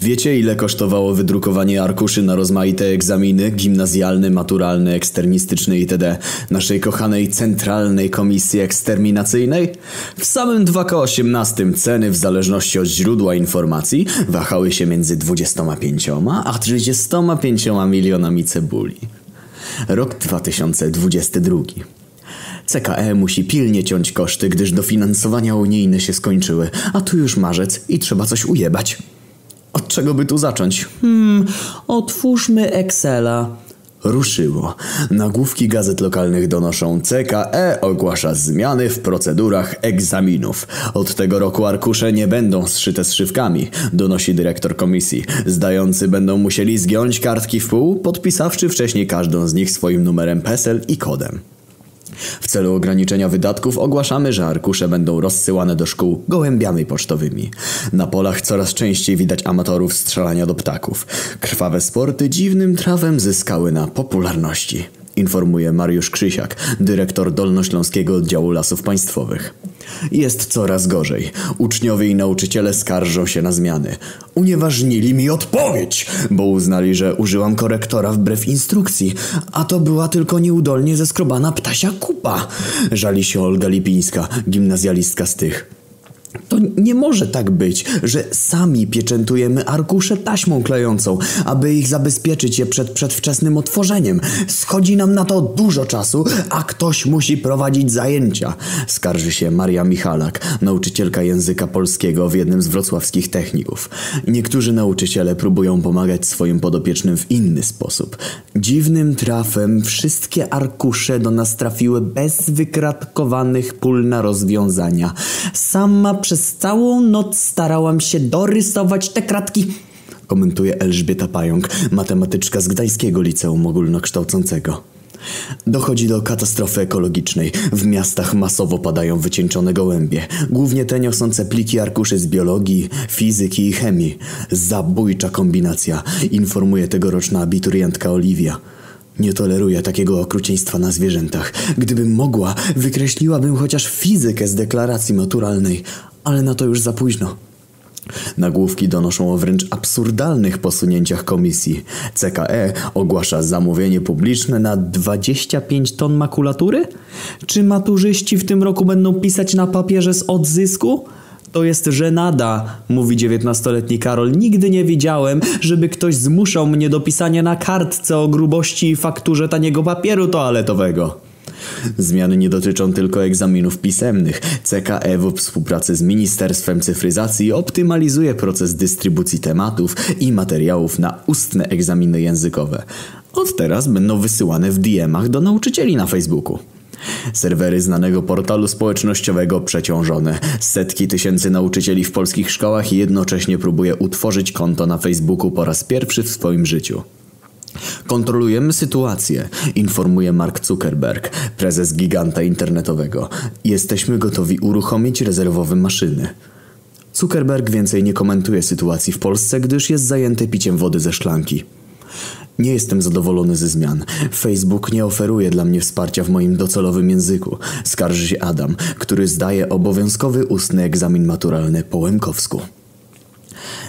Wiecie ile kosztowało wydrukowanie arkuszy na rozmaite egzaminy gimnazjalne, maturalne, eksternistyczne itd. naszej kochanej Centralnej Komisji Eksterminacyjnej? W samym 2K18 ceny w zależności od źródła informacji wahały się między 25 a 35 milionami cebuli. Rok 2022. CKE musi pilnie ciąć koszty, gdyż dofinansowania unijne się skończyły, a tu już marzec i trzeba coś ujebać. Czego by tu zacząć? Hmm, otwórzmy Excela. Ruszyło. Nagłówki gazet lokalnych donoszą CKE ogłasza zmiany w procedurach egzaminów. Od tego roku arkusze nie będą zszyte zszywkami, donosi dyrektor komisji. Zdający będą musieli zgiąć kartki w pół, podpisawszy wcześniej każdą z nich swoim numerem PESEL i kodem. W celu ograniczenia wydatków ogłaszamy, że arkusze będą rozsyłane do szkół gołębiami pocztowymi. Na polach coraz częściej widać amatorów strzelania do ptaków. Krwawe sporty dziwnym trawem zyskały na popularności. Informuje Mariusz Krzysiak, dyrektor Dolnośląskiego Oddziału Lasów Państwowych. Jest coraz gorzej. Uczniowie i nauczyciele skarżą się na zmiany. Unieważnili mi odpowiedź, bo uznali, że użyłam korektora wbrew instrukcji, a to była tylko nieudolnie zeskrobana ptasia kupa. Żali się Olga Lipińska, gimnazjalistka z tych. To nie może tak być, że sami pieczętujemy arkusze taśmą klejącą, aby ich zabezpieczyć je przed przedwczesnym otworzeniem. Schodzi nam na to dużo czasu, a ktoś musi prowadzić zajęcia. Skarży się Maria Michalak, nauczycielka języka polskiego w jednym z wrocławskich techników. Niektórzy nauczyciele próbują pomagać swoim podopiecznym w inny sposób. Dziwnym trafem wszystkie arkusze do nas trafiły bez wykratkowanych pól na rozwiązania. Sama przez całą noc starałam się dorysować te kratki. Komentuje Elżbieta Pająk, matematyczka z Gdańskiego Liceum Ogólnokształcącego. Dochodzi do katastrofy ekologicznej. W miastach masowo padają wycieńczone gołębie. Głównie te niosące pliki arkuszy z biologii, fizyki i chemii. Zabójcza kombinacja, informuje tegoroczna abiturientka Oliwia. Nie toleruję takiego okrucieństwa na zwierzętach. Gdybym mogła, wykreśliłabym chociaż fizykę z deklaracji maturalnej, ale na to już za późno. Nagłówki donoszą o wręcz absurdalnych posunięciach komisji. CKE ogłasza zamówienie publiczne na 25 ton makulatury? Czy maturzyści w tym roku będą pisać na papierze z odzysku? To jest żenada, mówi dziewiętnastoletni Karol. Nigdy nie widziałem, żeby ktoś zmuszał mnie do pisania na kartce o grubości i fakturze taniego papieru toaletowego. Zmiany nie dotyczą tylko egzaminów pisemnych. CKE w współpracy z Ministerstwem Cyfryzacji optymalizuje proces dystrybucji tematów i materiałów na ustne egzaminy językowe. Od teraz będą wysyłane w DM-ach do nauczycieli na Facebooku. Serwery znanego portalu społecznościowego przeciążone. Setki tysięcy nauczycieli w polskich szkołach jednocześnie próbuje utworzyć konto na Facebooku po raz pierwszy w swoim życiu. Kontrolujemy sytuację, informuje Mark Zuckerberg, prezes giganta internetowego. Jesteśmy gotowi uruchomić rezerwowe maszyny. Zuckerberg więcej nie komentuje sytuacji w Polsce, gdyż jest zajęty piciem wody ze szklanki. Nie jestem zadowolony ze zmian. Facebook nie oferuje dla mnie wsparcia w moim docelowym języku. Skarży się Adam, który zdaje obowiązkowy ustny egzamin maturalny po łemkowsku.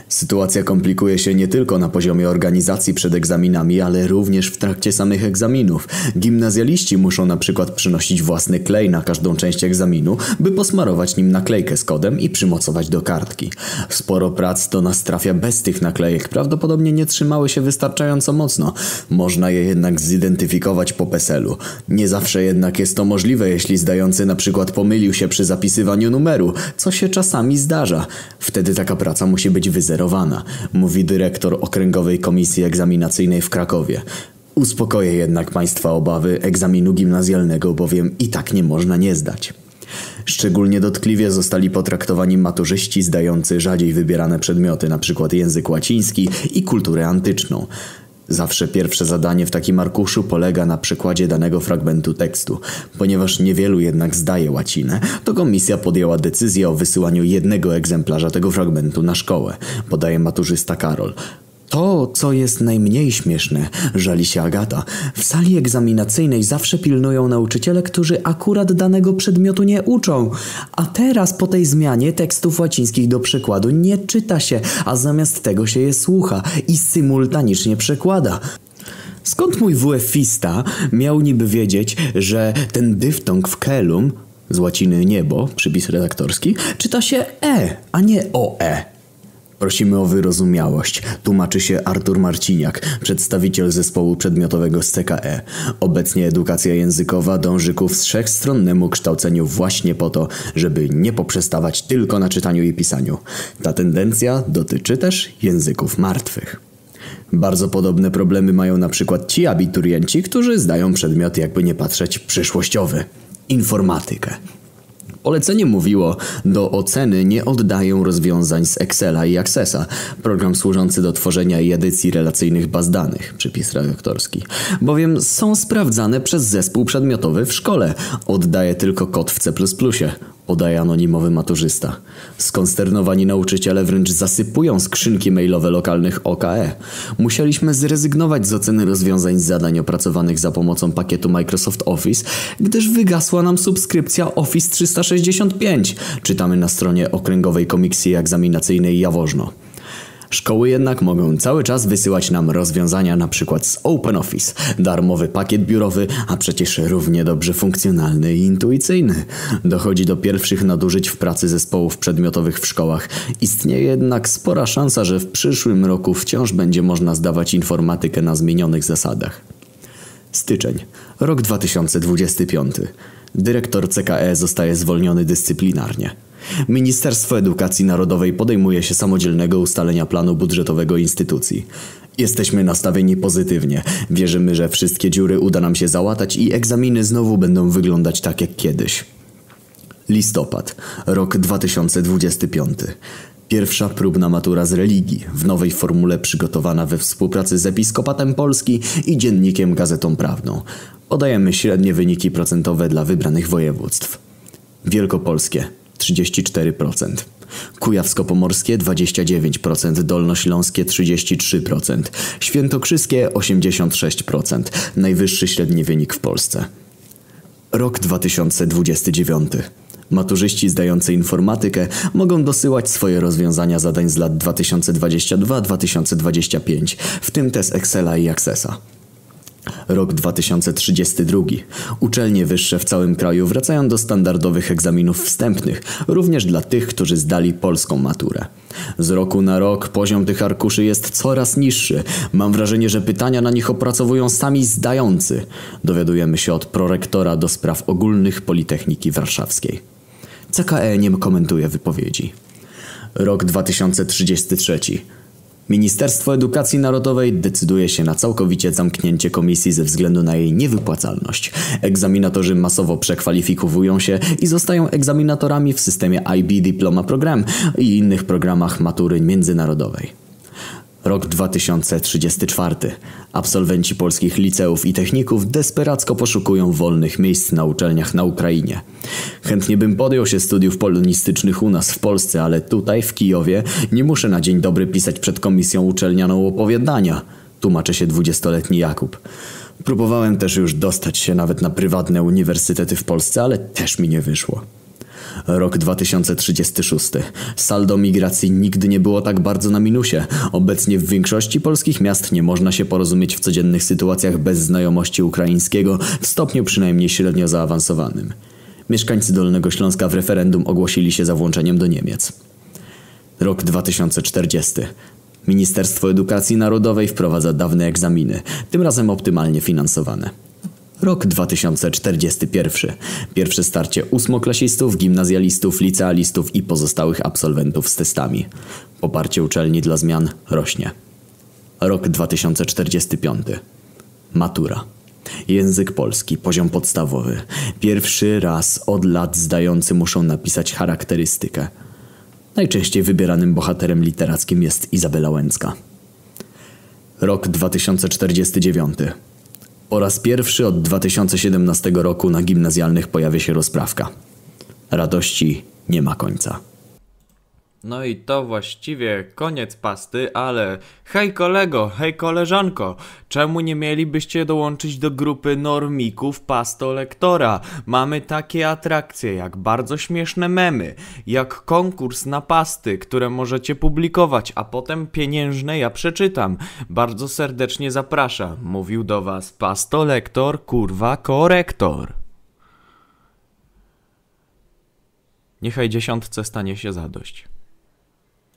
Sytuacja komplikuje się nie tylko na poziomie organizacji przed egzaminami, ale również w trakcie samych egzaminów. Gimnazjaliści muszą na przykład przynosić własny klej na każdą część egzaminu, by posmarować nim naklejkę z kodem i przymocować do kartki. Sporo prac do nas trafia bez tych naklejek, prawdopodobnie nie trzymały się wystarczająco mocno. Można je jednak zidentyfikować po PESEL-u. Nie zawsze jednak jest to możliwe, jeśli zdający na przykład pomylił się przy zapisywaniu numeru, co się czasami zdarza. Wtedy taka praca musi być mówi dyrektor Okręgowej Komisji Egzaminacyjnej w Krakowie. Uspokoję jednak Państwa obawy egzaminu gimnazjalnego, bowiem i tak nie można nie zdać. Szczególnie dotkliwie zostali potraktowani maturzyści zdający rzadziej wybierane przedmioty, np. język łaciński i kulturę antyczną. Zawsze pierwsze zadanie w takim arkuszu polega na przekładzie danego fragmentu tekstu. Ponieważ niewielu jednak zdaje łacinę, to komisja podjęła decyzję o wysyłaniu jednego egzemplarza tego fragmentu na szkołę, podaje maturzysta Karol. To, co jest najmniej śmieszne, żali się Agata, w sali egzaminacyjnej zawsze pilnują nauczyciele, którzy akurat danego przedmiotu nie uczą. A teraz po tej zmianie tekstów łacińskich do przekładu nie czyta się, a zamiast tego się je słucha i symultanicznie przekłada. Skąd mój WF-ista miał niby wiedzieć, że ten dyftong w kelum, z łaciny niebo, przypis redaktorski, czyta się e, a nie oe? Prosimy o wyrozumiałość, tłumaczy się Artur Marciniak, przedstawiciel zespołu przedmiotowego z CKE. Obecnie edukacja językowa dąży ku wszechstronnemu kształceniu właśnie po to, żeby nie poprzestawać tylko na czytaniu i pisaniu. Ta tendencja dotyczy też języków martwych. Bardzo podobne problemy mają na przykład ci abiturienci, którzy zdają przedmiot jakby nie patrzeć przyszłościowy. Informatykę. Polecenie mówiło, do oceny nie oddają rozwiązań z Excela i Accessa, program służący do tworzenia i edycji relacyjnych baz danych, przypis redaktorski, bowiem są sprawdzane przez zespół przedmiotowy w szkole. Oddaje tylko kod w C++ podaje anonimowy maturzysta. Skonsternowani nauczyciele wręcz zasypują skrzynki mailowe lokalnych OKE. Musieliśmy zrezygnować z oceny rozwiązań zadań opracowanych za pomocą pakietu Microsoft Office, gdyż wygasła nam subskrypcja Office 365. Czytamy na stronie okręgowej komisji egzaminacyjnej Jaworzno. Szkoły jednak mogą cały czas wysyłać nam rozwiązania przykład z OpenOffice, darmowy pakiet biurowy, a przecież równie dobrze funkcjonalny i intuicyjny. Dochodzi do pierwszych nadużyć w pracy zespołów przedmiotowych w szkołach. Istnieje jednak spora szansa, że w przyszłym roku wciąż będzie można zdawać informatykę na zmienionych zasadach. Styczeń, rok 2025. Dyrektor CKE zostaje zwolniony dyscyplinarnie. Ministerstwo Edukacji Narodowej podejmuje się samodzielnego ustalenia planu budżetowego instytucji. Jesteśmy nastawieni pozytywnie. Wierzymy, że wszystkie dziury uda nam się załatać i egzaminy znowu będą wyglądać tak jak kiedyś. Listopad, rok 2025. Pierwsza próbna matura z religii, w nowej formule przygotowana we współpracy z Episkopatem Polski i Dziennikiem Gazetą Prawną. Podajemy średnie wyniki procentowe dla wybranych województw. Wielkopolskie 34%. Kujawsko-Pomorskie 29%, Dolnośląskie 33%, Świętokrzyskie 86%, najwyższy średni wynik w Polsce. Rok 2029. Maturzyści zdający informatykę mogą dosyłać swoje rozwiązania zadań z lat 2022-2025, w tym test Excela i Accessa. Rok 2032. Uczelnie wyższe w całym kraju wracają do standardowych egzaminów wstępnych, również dla tych, którzy zdali polską maturę. Z roku na rok poziom tych arkuszy jest coraz niższy. Mam wrażenie, że pytania na nich opracowują sami zdający. Dowiadujemy się od prorektora do spraw ogólnych Politechniki Warszawskiej. CKE nie komentuje wypowiedzi. Rok 2033. Ministerstwo Edukacji Narodowej decyduje się na całkowicie zamknięcie komisji ze względu na jej niewypłacalność. Egzaminatorzy masowo przekwalifikowują się i zostają egzaminatorami w systemie IB Diploma Program i innych programach matury międzynarodowej. Rok 2034. Absolwenci polskich liceów i techników desperacko poszukują wolnych miejsc na uczelniach na Ukrainie. Chętnie bym podjął się studiów polonistycznych u nas w Polsce, ale tutaj, w Kijowie, nie muszę na dzień dobry pisać przed komisją uczelnianą opowiadania. Tłumaczy się dwudziestoletni Jakub. Próbowałem też już dostać się nawet na prywatne uniwersytety w Polsce, ale też mi nie wyszło. Rok 2036. Saldo migracji nigdy nie było tak bardzo na minusie. Obecnie w większości polskich miast nie można się porozumieć w codziennych sytuacjach bez znajomości ukraińskiego w stopniu przynajmniej średnio zaawansowanym. Mieszkańcy Dolnego Śląska w referendum ogłosili się za włączeniem do Niemiec. Rok 2040. Ministerstwo Edukacji Narodowej wprowadza dawne egzaminy, tym razem optymalnie finansowane. Rok 2041. Pierwsze starcie ósmoklasistów, gimnazjalistów, licealistów i pozostałych absolwentów z testami. Poparcie uczelni dla zmian rośnie. Rok 2045. Matura. Język polski, poziom podstawowy. Pierwszy raz od lat zdający muszą napisać charakterystykę. Najczęściej wybieranym bohaterem literackim jest Izabela Łęcka. Rok 2049. Po raz pierwszy od 2017 roku na gimnazjalnych pojawia się rozprawka. Radości nie ma końca. No i to właściwie koniec pasty, ale hej kolego, hej koleżanko, czemu nie mielibyście dołączyć do grupy normików pasto lektora? Mamy takie atrakcje jak bardzo śmieszne memy, jak konkurs na pasty, które możecie publikować, a potem pieniężne ja przeczytam. Bardzo serdecznie zapraszam. Mówił do was pasto lektor, kurwa korektor. Niechaj dziesiątce stanie się zadość.